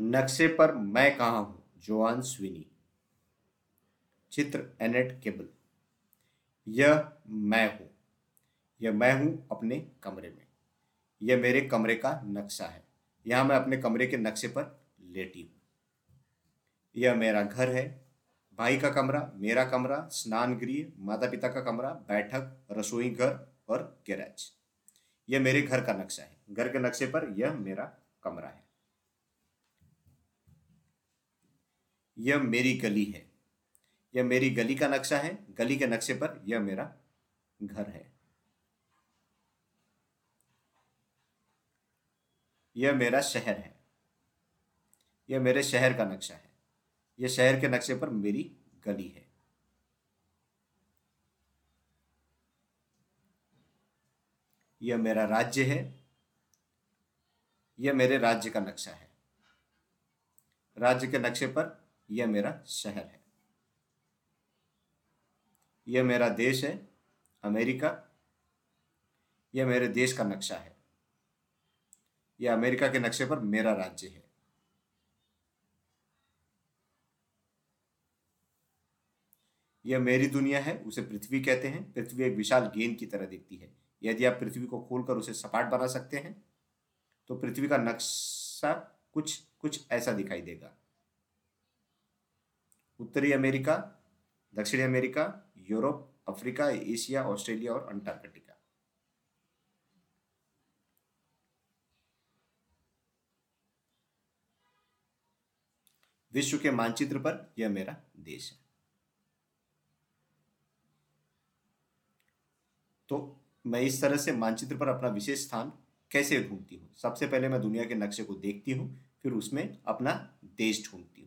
नक्शे पर मैं कहाँ हूँ? Joan Sweeney. चित्र एनेट केबल। यह मैं हूँ। यह मैं हूँ अपने कमरे में। यह मेरे कमरे का नक्शा है। यहाँ मैं अपने कमरे के नक्शे पर लेटी हूँ। यह मेरा घर है। भाई का कमरा, मेरा कमरा, स्नान गृह माता पिता का कमरा, बैठक, रसोई घर और गैराज। यह मेरे घर का नक्शा है। घर के नक्शे पर यह मेरा कमरा है। यह मेरी गली है। यह मेरी गली का नक्शा है। गली के नक्शे पर यह मेरा घर है। यह मेरा शहर है। यह मेरे शहर का नक्शा है। यह शहर के नक्शे पर मेरी गली है। यह मेरा राज्य है। यह मेरे राज्य का नक्शा है। राज्य के नक्शे पर यह मेरा शहर है। यह मेरा देश है, अमेरिका। यह मेरे देश का नक्शा है। यह अमेरिका के नक्शे पर मेरा राज्य है। यह मेरी दुनिया है, उसे पृथ्वी कहते हैं। पृथ्वी एक विशाल गेंद की तरह दिखती है। यदि आप पृथ्वी को खोलकर उसे सपाट बना सकते हैं तो पृथ्वी का नक्शा कुछ कुछ ऐसा दिखाई देगा। उत्तरी अमेरिका, दक्षिणी America, Europe, Africa, Asia, Australia और अंटार्कटिका। विश्व के मानचित्र पर यह मेरा देश है। तो मैं इस तरह से मानचित्र पर अपना विशेष स्थान कैसे ढूंढती हूँ? सबसे पहले मैं दुनिया के नक्शे को देखती हूँ, फिर उसमें अपना देश ढूंढती हूँ।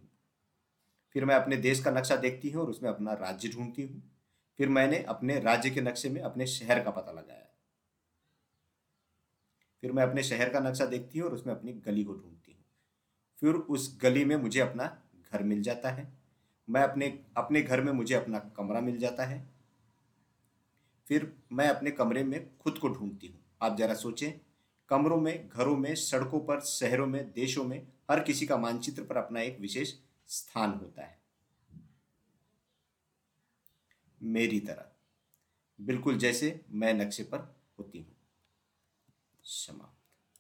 फिर मैं अपने देश का नक्शा देखती हूँ और उसमें अपना राज्य ढूंढती हूँ। फिर मैंने अपने राज्य के नक्शे में अपने शहर का पता लगाया। फिर मैं अपने शहर का नक्शा देखती हूँ और उसमें अपनी गली को ढूंढती हूँ। फिर उस गली में मुझे अपना घर मिल जाता है। मैं अपने अपने घर में मुझे अपना कमरा मिल जाता है। फिर मैं अपने कमरे में खुद को ढूंढती हूँ। आप जरा सोचें, कमरों में, घरों में, सड़कों पर, शहरों में, देशों में, हर किसी का मानचित्र पर अपना एक विशेष स्थान होता है। मेरी तरह। बिल्कुल जैसे मैं नक्शे पर होती हूँ। क्षमा।